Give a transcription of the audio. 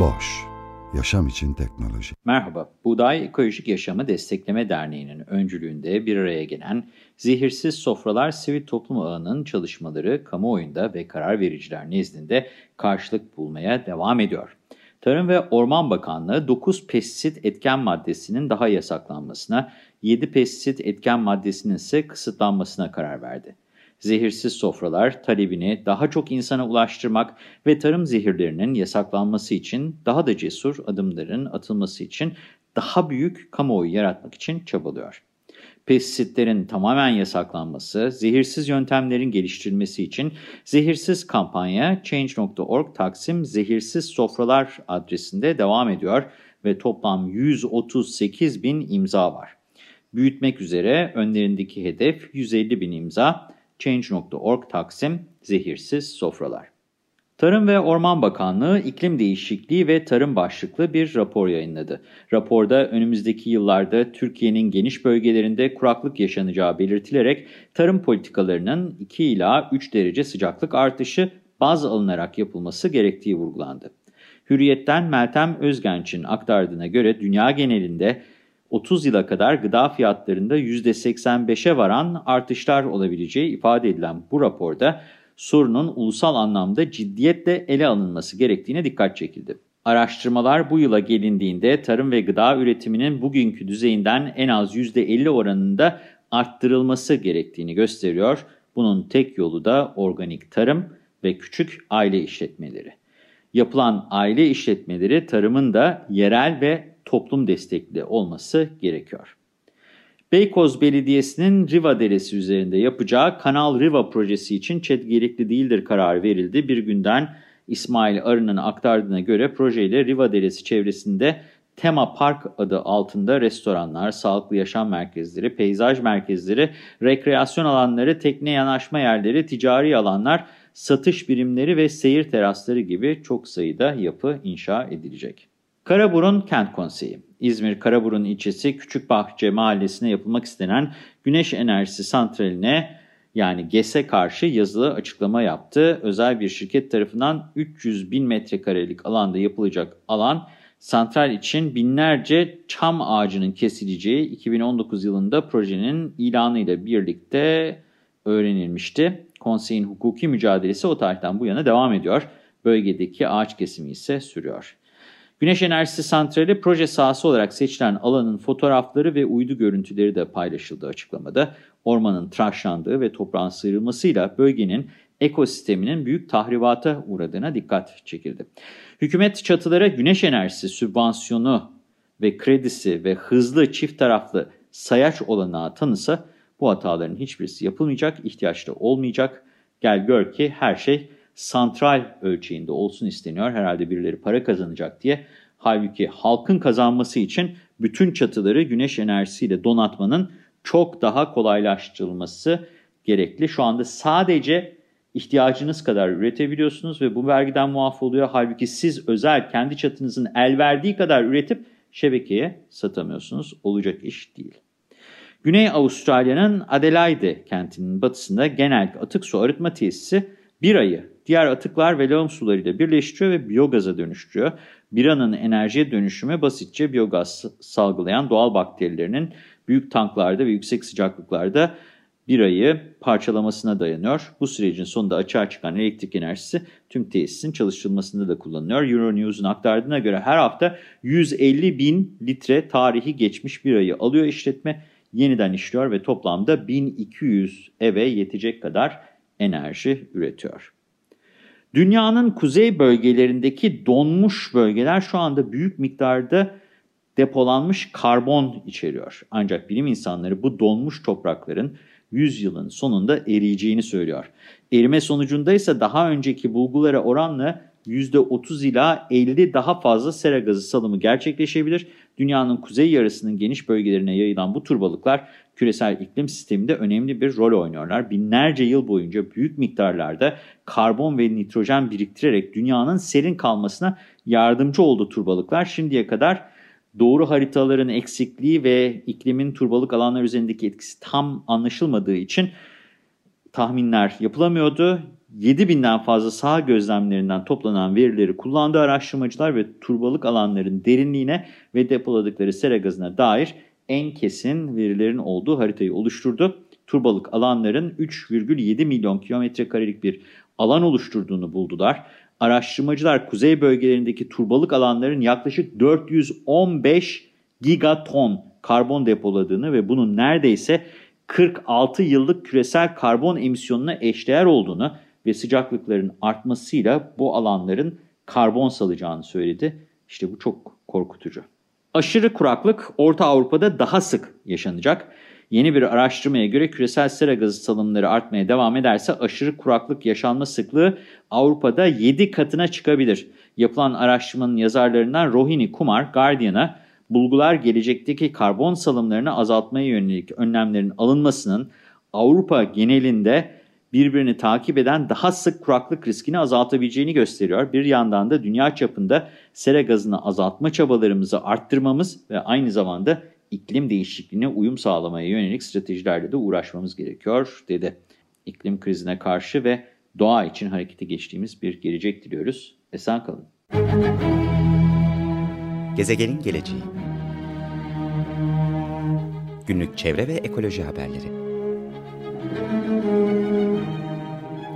Boş, yaşam için teknoloji. Merhaba, Buğday Ekolojik Yaşamı Destekleme Derneği'nin öncülüğünde bir araya gelen Zehirsiz Sofralar Sivil Toplum Ağı'nın çalışmaları kamuoyunda ve karar vericiler nezdinde karşılık bulmaya devam ediyor. Tarım ve Orman Bakanlığı 9 pestisit etken maddesinin daha yasaklanmasına, 7 pestisit etken maddesinin ise kısıtlanmasına karar verdi. Zehirsiz sofralar talebini daha çok insana ulaştırmak ve tarım zehirlerinin yasaklanması için daha da cesur adımların atılması için daha büyük kamuoyu yaratmak için çabalıyor. Pestisitlerin tamamen yasaklanması, zehirsiz yöntemlerin geliştirilmesi için zehirsiz kampanya Change.org Taksim Zehirsiz Sofralar adresinde devam ediyor ve toplam 138 bin imza var. Büyütmek üzere önlerindeki hedef 150 bin imza. Change.org Taksim Zehirsiz Sofralar. Tarım ve Orman Bakanlığı iklim değişikliği ve tarım başlıklı bir rapor yayınladı. Raporda önümüzdeki yıllarda Türkiye'nin geniş bölgelerinde kuraklık yaşanacağı belirtilerek tarım politikalarının 2 ila 3 derece sıcaklık artışı baz alınarak yapılması gerektiği vurgulandı. Hürriyet'ten Meltem Özgenç'in aktardığına göre dünya genelinde 30 yıla kadar gıda fiyatlarında %85'e varan artışlar olabileceği ifade edilen bu raporda sorunun ulusal anlamda ciddiyetle ele alınması gerektiğine dikkat çekildi. Araştırmalar bu yıla gelindiğinde tarım ve gıda üretiminin bugünkü düzeyinden en az %50 oranında arttırılması gerektiğini gösteriyor. Bunun tek yolu da organik tarım ve küçük aile işletmeleri. Yapılan aile işletmeleri tarımın da yerel ve toplum destekli olması gerekiyor. Beykoz Belediyesi'nin Riva Deresi üzerinde yapacağı Kanal Riva projesi için ÇED gerekli değildir kararı verildi. Bir günden İsmail Arı'nın aktardığına göre projeyle Riva Deresi çevresinde Tema Park adı altında restoranlar, sağlıklı yaşam merkezleri, peyzaj merkezleri, rekreasyon alanları, tekne yanaşma yerleri, ticari alanlar, satış birimleri ve seyir terasları gibi çok sayıda yapı inşa edilecek. Karaburun Kent Konseyi İzmir Karaburun ilçesi Küçükbahçe mahallesine yapılmak istenen güneş enerjisi santraline yani GES'e karşı yazılı açıklama yaptı. Özel bir şirket tarafından 300 bin metrekarelik alanda yapılacak alan santral için binlerce çam ağacının kesileceği 2019 yılında projenin ilanıyla birlikte öğrenilmişti. Konseyin hukuki mücadelesi o tarihten bu yana devam ediyor. Bölgedeki ağaç kesimi ise sürüyor. Güneş enerjisi santrali proje sahası olarak seçilen alanın fotoğrafları ve uydu görüntüleri de paylaşıldı açıklamada. Ormanın tıraşlandığı ve toprağın sıyrılmasıyla bölgenin ekosisteminin büyük tahribata uğradığına dikkat çekildi. Hükümet çatılara güneş enerjisi sübvansiyonu ve kredisi ve hızlı çift taraflı sayaç olanağı tanısa bu hataların hiçbirisi yapılmayacak, ihtiyaçta olmayacak. Gel gör ki her şey santral ölçeğinde olsun isteniyor. Herhalde birileri para kazanacak diye. Halbuki halkın kazanması için bütün çatıları güneş enerjisiyle donatmanın çok daha kolaylaştırılması gerekli. Şu anda sadece ihtiyacınız kadar üretebiliyorsunuz ve bu vergiden muaf oluyor. Halbuki siz özel kendi çatınızın el verdiği kadar üretip şebekeye satamıyorsunuz. Olacak iş değil. Güney Avustralya'nın Adelaide kentinin batısında genel atık su arıtma tesisi birayı diğer atıklar ve lağım sularıyla birleştiriyor ve biyogaza dönüştürüyor. Biranın enerjiye dönüşümü basitçe biyogaz salgılayan doğal bakterilerinin büyük tanklarda ve yüksek sıcaklıklarda birayı parçalamasına dayanıyor. Bu sürecin sonunda açığa çıkan elektrik enerjisi tüm tesisin çalıştırılmasında da kullanılıyor. Euronews'un aktardığına göre her hafta 150 bin litre tarihi geçmiş birayı alıyor işletme, yeniden işliyor ve toplamda 1200 eve yetecek kadar enerji üretiyor. Dünyanın kuzey bölgelerindeki donmuş bölgeler şu anda büyük miktarda depolanmış karbon içeriyor. Ancak bilim insanları bu donmuş toprakların 100 yılın sonunda eriyeceğini söylüyor. Erime sonucunda ise daha önceki bulgulara oranla %30 ila 50 daha fazla sera gazı salımı gerçekleşebilir. Dünyanın kuzey yarısının geniş bölgelerine yayılan bu tür balıklar küresel iklim sisteminde önemli bir rol oynuyorlar. Binlerce yıl boyunca büyük miktarlarda karbon ve nitrojen biriktirerek dünyanın serin kalmasına yardımcı oldu turbalıklar. Şimdiye kadar doğru haritaların eksikliği ve iklimin turbalık alanlar üzerindeki etkisi tam anlaşılmadığı için tahminler yapılamıyordu. 7000'den fazla saha gözlemlerinden toplanan verileri kullandı araştırmacılar ve turbalık alanların derinliğine ve depoladıkları sera gazına dair en kesin verilerin olduğu haritayı oluşturdu. Turbalık alanların 3,7 milyon kilometre karelik bir alan oluşturduğunu buldular. Araştırmacılar kuzey bölgelerindeki turbalık alanların yaklaşık 415 gigaton karbon depoladığını ve bunun neredeyse 46 yıllık küresel karbon emisyonuna eşdeğer olduğunu ve sıcaklıkların artmasıyla bu alanların karbon salacağını söyledi. İşte bu çok korkutucu. Aşırı kuraklık Orta Avrupa'da daha sık yaşanacak. Yeni bir araştırmaya göre küresel sera gazı salımları artmaya devam ederse aşırı kuraklık yaşanma sıklığı Avrupa'da 7 katına çıkabilir. Yapılan araştırmanın yazarlarından Rohini Kumar, Guardian'a bulgular gelecekteki karbon salımlarını azaltmaya yönelik önlemlerin alınmasının Avrupa genelinde birbirini takip eden daha sık kuraklık riskini azaltabileceğini gösteriyor. Bir yandan da dünya çapında sera gazını azaltma çabalarımızı arttırmamız ve aynı zamanda iklim değişikliğine uyum sağlamaya yönelik stratejilerle de uğraşmamız gerekiyor dedi. İklim krizine karşı ve doğa için harekete geçtiğimiz bir gelecek diliyoruz. Esen kalın. Gezegenin geleceği Günlük çevre ve ekoloji haberleri